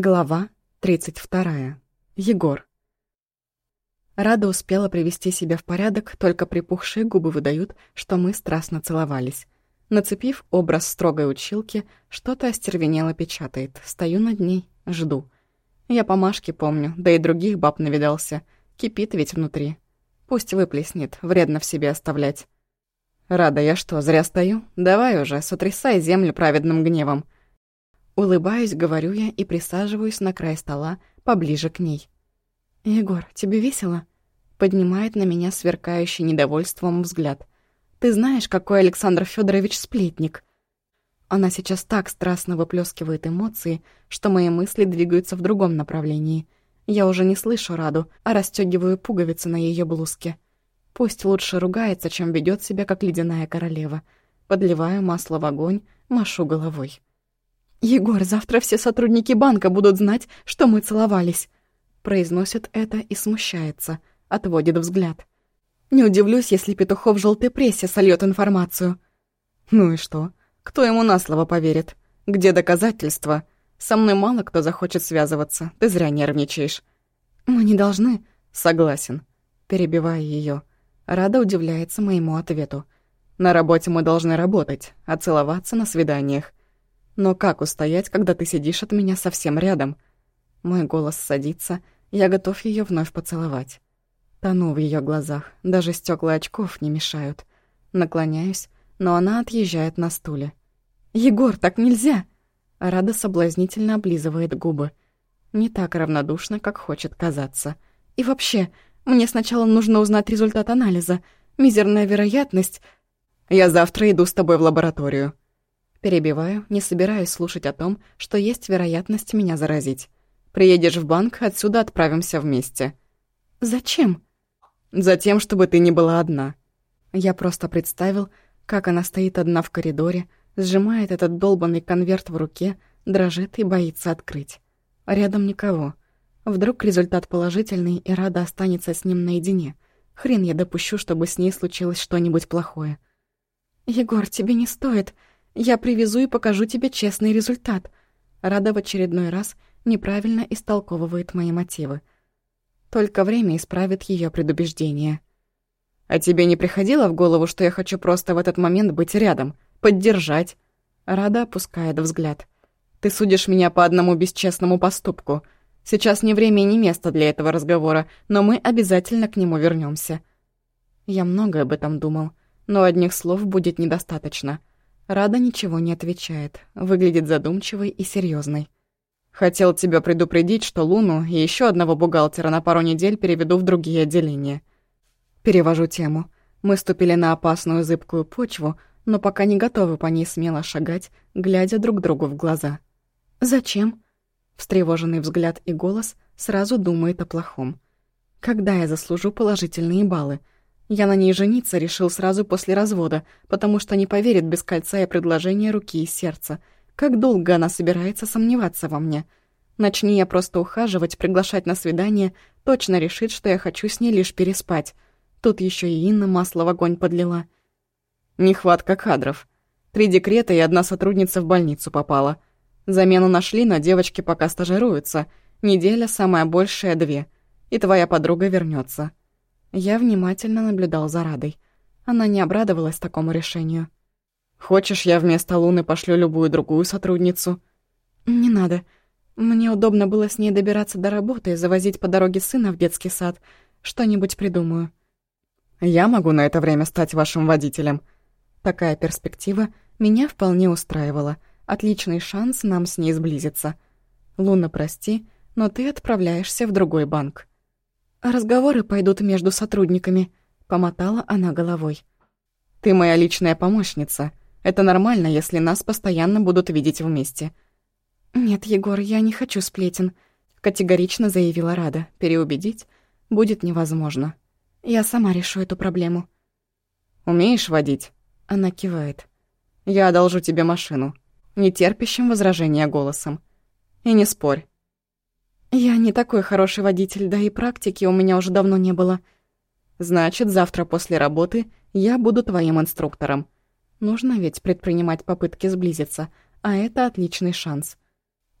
Глава 32. Егор. Рада успела привести себя в порядок, только припухшие губы выдают, что мы страстно целовались. Нацепив образ строгой училки, что-то остервенело печатает. Стою над ней, жду. Я по Машке помню, да и других баб навидался. Кипит ведь внутри. Пусть выплеснет, вредно в себе оставлять. «Рада, я что, зря стою? Давай уже, сотрясай землю праведным гневом». Улыбаюсь, говорю я и присаживаюсь на край стола, поближе к ней. «Егор, тебе весело?» Поднимает на меня сверкающий недовольством взгляд. «Ты знаешь, какой Александр Федорович сплетник?» Она сейчас так страстно выплескивает эмоции, что мои мысли двигаются в другом направлении. Я уже не слышу Раду, а расстёгиваю пуговицы на ее блузке. Пусть лучше ругается, чем ведет себя, как ледяная королева. Подливаю масло в огонь, машу головой. «Егор, завтра все сотрудники банка будут знать, что мы целовались». Произносит это и смущается, отводит взгляд. Не удивлюсь, если Петухов в желтой прессе сольет информацию. Ну и что? Кто ему на слово поверит? Где доказательства? Со мной мало кто захочет связываться, ты зря нервничаешь. Мы не должны. Согласен. Перебивая ее. Рада удивляется моему ответу. На работе мы должны работать, а целоваться на свиданиях. Но как устоять, когда ты сидишь от меня совсем рядом? Мой голос садится, я готов ее вновь поцеловать. Тону в ее глазах, даже стекла очков не мешают. Наклоняюсь, но она отъезжает на стуле. «Егор, так нельзя!» Рада соблазнительно облизывает губы. Не так равнодушно, как хочет казаться. «И вообще, мне сначала нужно узнать результат анализа. Мизерная вероятность...» «Я завтра иду с тобой в лабораторию», Перебиваю, не собираюсь слушать о том, что есть вероятность меня заразить. Приедешь в банк, отсюда отправимся вместе. Зачем? Затем, чтобы ты не была одна. Я просто представил, как она стоит одна в коридоре, сжимает этот долбанный конверт в руке, дрожит и боится открыть. Рядом никого. Вдруг результат положительный, и Рада останется с ним наедине. Хрен я допущу, чтобы с ней случилось что-нибудь плохое. «Егор, тебе не стоит...» Я привезу и покажу тебе честный результат. Рада в очередной раз неправильно истолковывает мои мотивы. Только время исправит ее предубеждение. А тебе не приходило в голову, что я хочу просто в этот момент быть рядом, поддержать? Рада опускает взгляд. Ты судишь меня по одному бесчестному поступку. Сейчас не время и не место для этого разговора, но мы обязательно к нему вернемся. Я много об этом думал, но одних слов будет недостаточно. Рада ничего не отвечает, выглядит задумчивой и серьезной. «Хотел тебя предупредить, что Луну и еще одного бухгалтера на пару недель переведу в другие отделения». Перевожу тему. Мы ступили на опасную зыбкую почву, но пока не готовы по ней смело шагать, глядя друг другу в глаза. «Зачем?» Встревоженный взгляд и голос сразу думает о плохом. «Когда я заслужу положительные баллы?» Я на ней жениться решил сразу после развода, потому что не поверит без кольца и предложения руки и сердца. Как долго она собирается сомневаться во мне? Начни я просто ухаживать, приглашать на свидание, точно решит, что я хочу с ней лишь переспать. Тут еще и Инна масло в огонь подлила. Нехватка кадров. Три декрета и одна сотрудница в больницу попала. Замену нашли, но девочки пока стажируются. Неделя, самая большая — две. И твоя подруга вернется. Я внимательно наблюдал за Радой. Она не обрадовалась такому решению. «Хочешь, я вместо Луны пошлю любую другую сотрудницу?» «Не надо. Мне удобно было с ней добираться до работы и завозить по дороге сына в детский сад. Что-нибудь придумаю». «Я могу на это время стать вашим водителем». Такая перспектива меня вполне устраивала. Отличный шанс нам с ней сблизиться. «Луна, прости, но ты отправляешься в другой банк». «Разговоры пойдут между сотрудниками», — помотала она головой. «Ты моя личная помощница. Это нормально, если нас постоянно будут видеть вместе». «Нет, Егор, я не хочу сплетен», — категорично заявила Рада. «Переубедить будет невозможно. Я сама решу эту проблему». «Умеешь водить?» — она кивает. «Я одолжу тебе машину», — нетерпящим возражения голосом. «И не спорь, «Я не такой хороший водитель, да и практики у меня уже давно не было». «Значит, завтра после работы я буду твоим инструктором. Нужно ведь предпринимать попытки сблизиться, а это отличный шанс».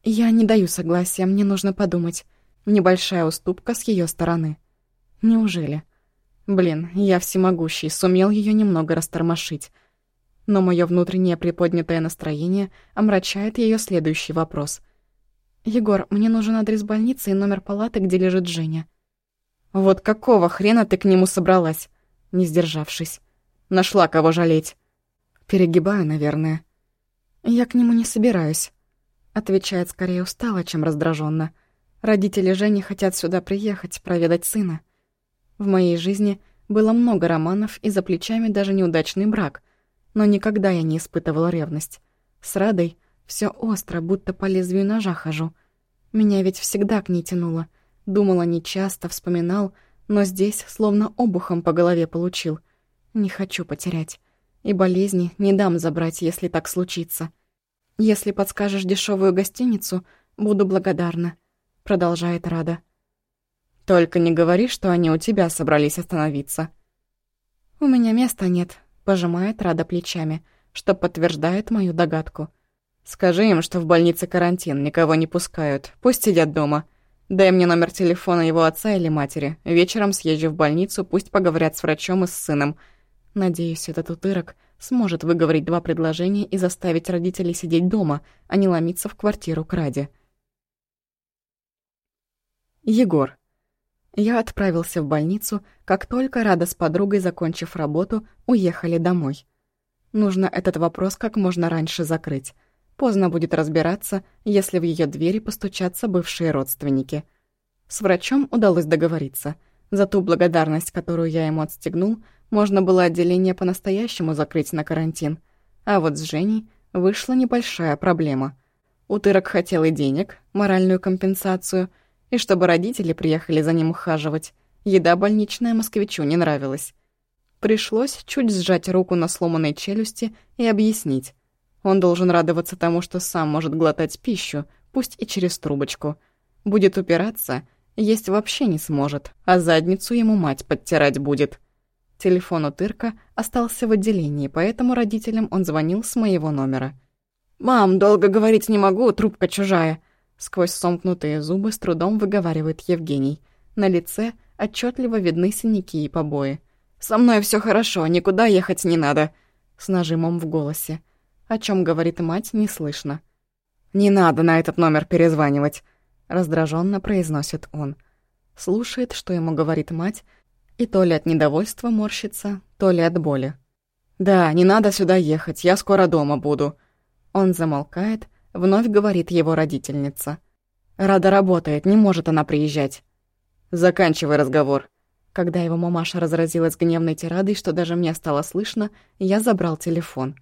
Я не даю согласия, мне нужно подумать. Небольшая уступка с ее стороны. Неужели? Блин, я всемогущий, сумел ее немного растормошить. Но мое внутреннее приподнятое настроение омрачает ее следующий вопрос. «Егор, мне нужен адрес больницы и номер палаты, где лежит Женя». «Вот какого хрена ты к нему собралась?» Не сдержавшись. «Нашла кого жалеть». «Перегибаю, наверное». «Я к нему не собираюсь», — отвечает скорее устало, чем раздраженно. «Родители Жени хотят сюда приехать, проведать сына». В моей жизни было много романов и за плечами даже неудачный брак, но никогда я не испытывала ревность. С Радой все остро, будто по лезвию ножа хожу. Меня ведь всегда к ней тянуло. Думала нечасто, вспоминал, но здесь словно обухом по голове получил. Не хочу потерять. И болезни не дам забрать, если так случится. Если подскажешь дешевую гостиницу, буду благодарна. Продолжает Рада. Только не говори, что они у тебя собрались остановиться. У меня места нет, пожимает Рада плечами, что подтверждает мою догадку. Скажи им, что в больнице карантин, никого не пускают. Пусть сидят дома. Дай мне номер телефона его отца или матери. Вечером съезжу в больницу, пусть поговорят с врачом и с сыном. Надеюсь, этот утырок сможет выговорить два предложения и заставить родителей сидеть дома, а не ломиться в квартиру к Раде. Егор. Я отправился в больницу, как только Рада с подругой, закончив работу, уехали домой. Нужно этот вопрос как можно раньше закрыть. Поздно будет разбираться, если в ее двери постучатся бывшие родственники. С врачом удалось договориться. За ту благодарность, которую я ему отстегнул, можно было отделение по-настоящему закрыть на карантин. А вот с Женей вышла небольшая проблема. Утырок хотел и денег, моральную компенсацию — и чтобы родители приехали за ним ухаживать. Еда больничная москвичу не нравилась. Пришлось чуть сжать руку на сломанной челюсти и объяснить. Он должен радоваться тому, что сам может глотать пищу, пусть и через трубочку. Будет упираться, есть вообще не сможет, а задницу ему мать подтирать будет. Телефон у Тырка остался в отделении, поэтому родителям он звонил с моего номера. «Мам, долго говорить не могу, трубка чужая», Сквозь сомкнутые зубы с трудом выговаривает Евгений. На лице отчетливо видны синяки и побои. «Со мной все хорошо, никуда ехать не надо», — с нажимом в голосе. О чем говорит мать, не слышно. «Не надо на этот номер перезванивать», — раздраженно произносит он. Слушает, что ему говорит мать, и то ли от недовольства морщится, то ли от боли. «Да, не надо сюда ехать, я скоро дома буду». Он замолкает, — Вновь говорит его родительница. «Рада работает, не может она приезжать». «Заканчивай разговор». Когда его мамаша разразилась гневной тирадой, что даже мне стало слышно, я забрал телефон.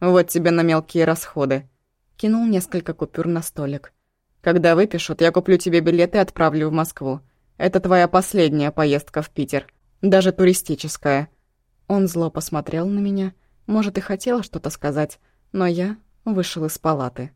«Вот тебе на мелкие расходы». Кинул несколько купюр на столик. «Когда выпишут, я куплю тебе билеты и отправлю в Москву. Это твоя последняя поездка в Питер. Даже туристическая». Он зло посмотрел на меня. Может, и хотел что-то сказать, но я вышел из палаты.